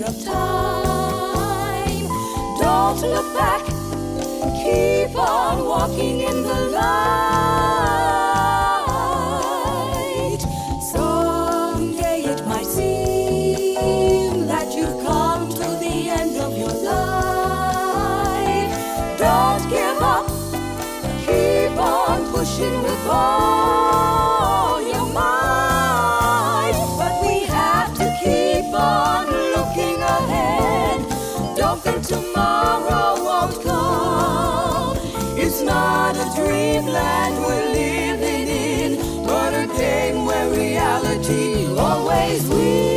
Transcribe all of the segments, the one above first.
end of time. Don't look back, keep on walking in the light. Someday it might seem that you've come to the end of your life. Don't give up, keep on pushing with all. Dreamland we're living in, but a game where reality always wins.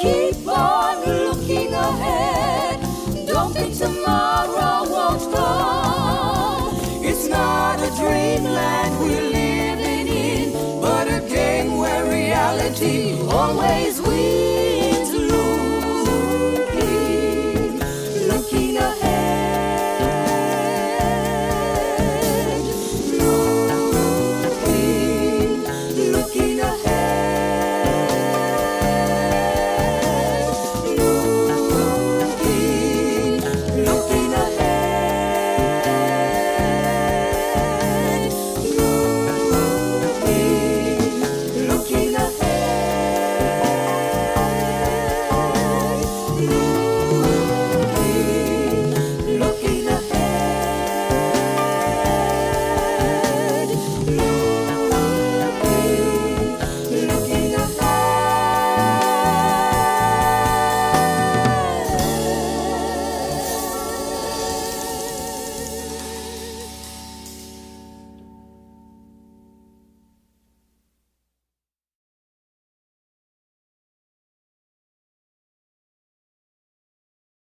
Keep on looking ahead. Don't think tomorrow won't come. It's not a dreamland we're living in, but a game where reality always wins.